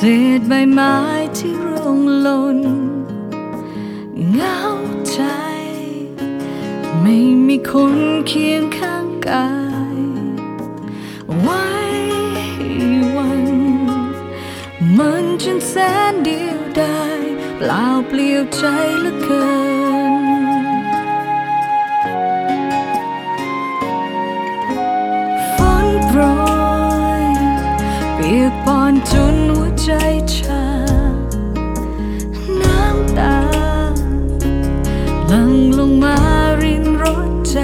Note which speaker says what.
Speaker 1: ศษใบไม้ที่ร่วงหล่นเหงาใจ ไม่มีคนเคียงข้างกาย ไว้วัน มันจึงแสนเดียวดายเปล่าเปลี่ยวใจเหลือเกิน ฝนโปรยเปียกปอนจน ใจชาน้ำตาหลั่งลงมารินรดใจ